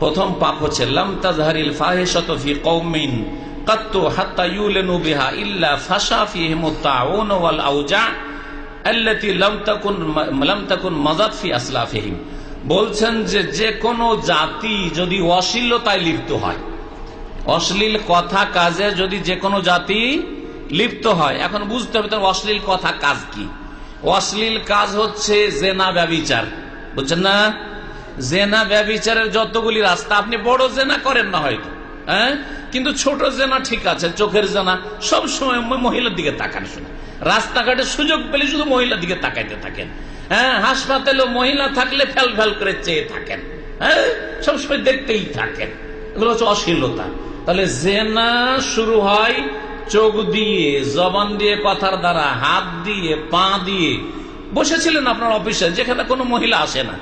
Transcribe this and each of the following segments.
প্রথম পাপ হচ্ছে ওয়াল আওজা আল্লাতী ফি বলছেন যে যে কোনো জাতি যদি অশ্লীলতায় লিপ্ত হয়, অশ্লীল কথা কাজে যদি যে কোনো জাতি লিপ্ত হয়, এখন বুঝতে হবে তার অশ্লীল কথা কাজ কি। অশ্লীল কাজ হচ্ছে জেনা ব্যবিচার, বুঝছেন না? জেনা ব্যবিচারের যতগুলি রাস্তা, আপনি বড় জেনা করেন না হয়তো হ্যাঁ? কিন্তু ছোট জেনা ঠিক আছে, চোখের জেনা, সব সময় মহিলার দিকে তাকান শুনে রাস্তাঘাটে সুযোগ পেলে শুধু মহিলার দিকে তাকাইতে থাকেন হ্যাঁ? হাসপাতালে মহিলা থাকলে ফেল ফেল করে চেয়ে থাকেন হ্যাঁ? সবসময় দেখতেই থাকেন, এগুলো হচ্ছে অশ্লীলতা। তাহলে জেনা শুরু হয় চোখ দিয়ে, জবান দিয়ে কথার দ্বারা, হাত দিয়ে, পা দিয়ে। বসেছিলেন আপনার অফিসে, যেখানে কোনো মহিলা আসে না।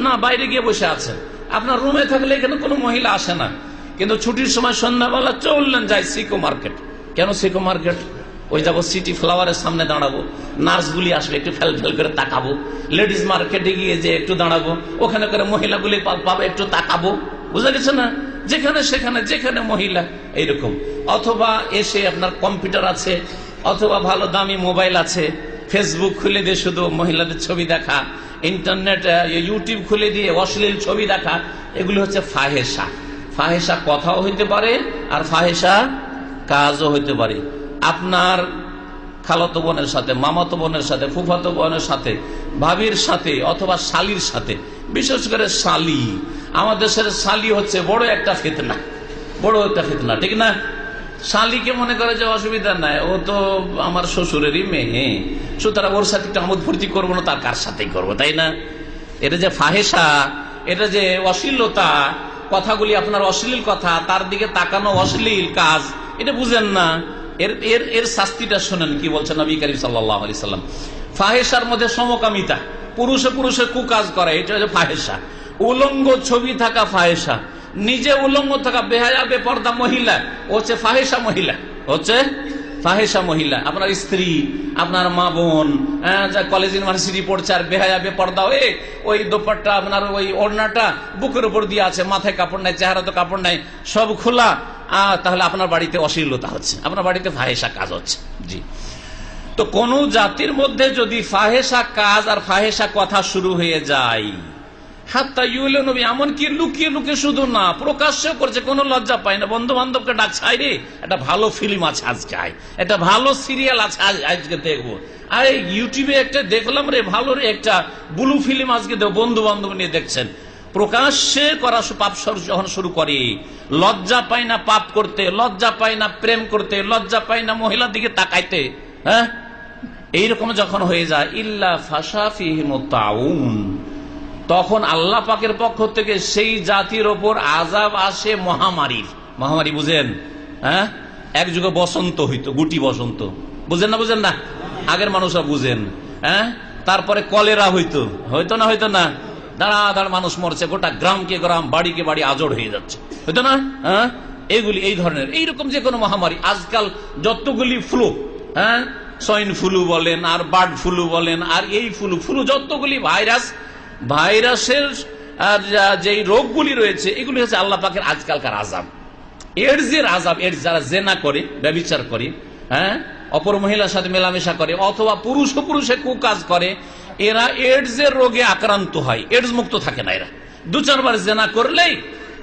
না, বাইরে গিয়ে বসে আছেন। আপনার রুমে থাকলে এখানে কোনো মহিলা আসে না। কিন্তু ছুটির সময় সন্ধ্যাবেলা চললেন যাই সিকো মার্কেট। কেন সিকো মার্কেট? ওই যাব সিটি ফ্লাওয়ারের সামনে দাঁড়াবো। নার্সগুলি আসবে, একটু ফেল ফেল করে তাকাবো। লেডিস মার্কেটে গিয়ে যে একটু দাঁড়াবো, ওখানে করে মহিলাগুলি পাবে, একটু তাকাবো। বুঝা গেছে না? যেখানে, সেখানে, যেখানে মহিলা, এইরকম। অথবা এসে আপনার কম্পিউটার আছে, অথবা ভালো দামি মোবাইল আছে ফেসবুক খুলে দিয়ে শুধু, মহিলাদের ছবি দেখা। ইন্টারনেট ইউটিউব খুলে দিয়ে অশ্লীল ছবি দেখা। এগুলি হচ্ছে ফাহেসা ফাহেসা কথাও হইতে পারে, আর ফাহেসা কাজও হইতে পারে। আপনার খালতো বোনের সাথে, মামাতো বোনের সাথে, ফুফাতো বোনের সাথে, ভাবির সাথে, অথবা শালির সাথে, বিশেষ করে শালি। আমাদের দেশের শালি হচ্ছে বড় একটা ফেতনা। বড় একটা ফেতনা, ঠিক না? শালিকে মনে করে যে অসুবিধা নাই, ও তো আমার শ্বশুরেরই মেয়ে। সুতরাং ওর সাথে একটু আমোদ ফুর্তি করব না, তার কার সাথেই করব, তাই না? এটা যে ফাহেসা এটা যে অশ্লীলতা, কথাগুলি আপনার অশ্লীল কথা, তার দিকে তাকানো অশ্লীল কাজ, এটা বুঝেন না। এর এর এর শাস্তিটা শোনেন, কি বলছেন নবী করিম সাল্লাহ সাল্লাম। ফাহেসার মধ্যে সমকামিতা, পুরুষে পুরুষে কুকাজ করা, এটা হচ্ছে ফাহেসা উলঙ্গ ছবি থাকা ফাহেসা নিজে উলঙ্গ থাকা বেহায়া, বেপর্দা মহিলা হচ্ছে ফাহেসা মহিলা, হচ্ছে ফাহেসা মহিলা। আপনার স্ত্রী, আপনার মা বোন কলেজ ইউনিভার্সিটি পড়ছে আর বেহায়া, বেপর্দা হয়ে ওই দোপারটা আপনার ওই ওড়নাটা বুকের উপর দিয়ে আছে, মাথায় কাপড় নাই, চেহারা তো কাপড় নাই, সব খোলা। তাহলে আপনার বাড়িতে অশ্লীলতা হচ্ছে, আপনার বাড়িতে ফাহেসা কাজ হচ্ছে, জি। তো কোন জাতির মধ্যে যদি ফাহেসা কাজ আর ফাহেসা কথা শুরু হয়ে যায় হাত্তা ইউলে নবী, এমনকি লুকিয়ে লুকিয়ে শুধু না, প্রকাশ্য করছে, কোনো লজ্জা পায় না। বন্ধু রে, একটা ভালো একটা ভালো সিরিয়াল আছে আজকে দেখব। আরে ইউটিউবে একটা দেখলাম রে, ভালো রে, একটা ব্লু ফিল্ম আজকে বন্ধু বান্ধব নিয়ে দেখছেন। প্রকাশ্যে করা পাপ যখন শুরু করে, লজ্জা পায় না পাপ করতে, লজ্জা পায় না প্রেম করতে, লজ্জা পায় না মহিলার দিকে তাকাইতে হ্যাঁ? এইরকম যখন হয়ে যায়, ইল্লা ফাসাফিহিম তাউন তখন আল্লাহ পাকের পক্ষ থেকে সেই জাতির ওপর আজাব আসে মহামারীর। মহামারী বুঝেন? হ্যাঁ? এক যুগে বসন্ত হইতো, গুটি বসন্ত। বুঝেন না বুঝেন না? আগের মানুষরা বুঝেন। হ্যাঁ? তারপরে কলেরা হইতো। হইতো না হইতো না? দাঁড়া, দাঁড়, মানুষ মরছে, গোটা গ্রামকে গ্রাম, বাড়িকে বাড়ি আজড় হয়ে যাচ্ছে। হইতো না? হ্যাঁ? এইগুলি এই ধরনের, এইরকম যে কোনো মহামারী। আজকাল যতগুলি ফ্লু হ্যাঁ? সয়েন ফ্লু বলেন, আর বার্ড ফ্লু বলেন, আর এই ফ্লু ফ্লু যতগুলি ভাইরাস ভাইরাসের যে রোগগুলি রয়েছে, এগুলি হচ্ছে আল্লাহ পাকের আজকালকার আজাব এডসের আজাব এডস যারা জেনা করে, ব্যবচার করে হ্যাঁ অপর মহিলার সাথে মেলামেশা করে, অথবা পুরুষ ও পুরুষে কুকাজ করে, এরা এডস এর রোগে আক্রান্ত হয় এডস মুক্ত থাকে না এরা। দু চারবার জেনা করলেই,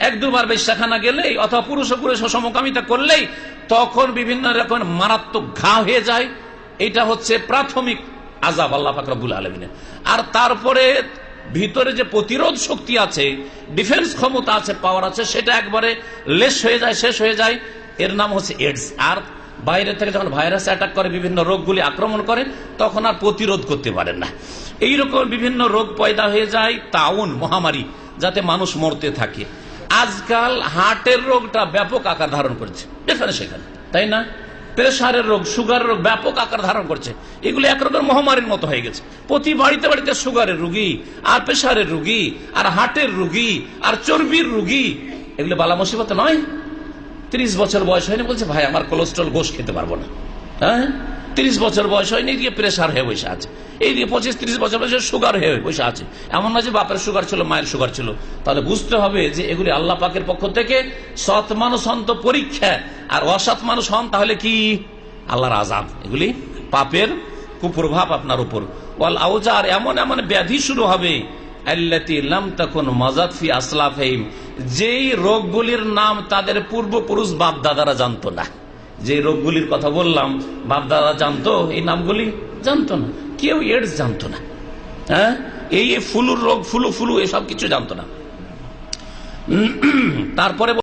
এক দুবার বেশাখানা গেলেই, অথবা পুরুষ ও পুরুষ সমকামিতা করলেই, তখন বিভিন্ন রকমের মারাত্মক ঘা হয়ে যায়। এটা হচ্ছে প্রাথমিক আজাব আল্লাহ ফাকরাবুল আলমিনের। আর তারপরে ভিতরে যে প্রতিরোধ শক্তি আছে ডিফেন্স ক্ষমতা আছে পাওয়ার আছে, সেটা একবারে লেস হয়ে যায়, শেষ হয়ে যায়। এর নাম হচ্ছে এডস আর বাইরে থেকে যখন ভাইরাস অ্যাটাক করে, বিভিন্ন রোগগুলি আক্রমণ করে, তখন আর প্রতিরোধ করতে পারেন না। এই রকম বিভিন্ন রোগ পয়দা হয়ে যায় তাউন মহামারী, যাতে মানুষ মরতে থাকে। আজকাল হার্টের রোগটা ব্যাপক আকার ধারণ করেছে। যেখানে সেখানে, তাই না? প্রেশারের রোগ, সুগারের রোগ, ব্যাপক আকার ধারণ করছে। এগুলো একরকম মহামারীর মতো হয়ে গেছে। প্রতি বাড়িতে বাড়িতে সুগারের রুগী, আর প্রেশারের রুগী, আর হার্টের রুগী, আর চর্বির রুগী, এগুলো বালা মুসিবত নয়। ত্রিশ বছর বয়স হয়নি বলছে, ভাই, আমার কোলেস্ট্রল গোষ খেতে পারব না। হ্যাঁ? তিরিশ বছর বয়স হয়নি এদিকে প্রেশার হয়ে বসে আছে। এইদিকে পঁচিশ, তিরিশ বছর বয়সে সুগার হয়ে বসে আছে। এমন না যে বাপের সুগার ছিল, মায়ের সুগার ছিল। তাহলে বুঝতে হবে যে এগুলি আল্লাহ পাকের পক্ষ থেকে সৎ মানুষ হন তো পরীক্ষা, আর অসৎ মানুষ হন তাহলে কি? আল্লাহর আজাব এগুলি পাপের কুপ্রভাব আপনার উপর। ওয়াল আউজার, এমন এমন ব্যাধি শুরু হবে যেই রোগগুলির নাম তাদের পূর্বপুরুষ বাপ দাদারা জানতো না। যে রোগগুলির কথা বললাম বাপ দাদা জানতো, এই নামগুলি? জানতো না। কেউ এডস জানতো না। হ্যাঁ? এই ফুলুর রোগ, ফুলু ফুলু, এসব কিছু জানতো না। তারপরে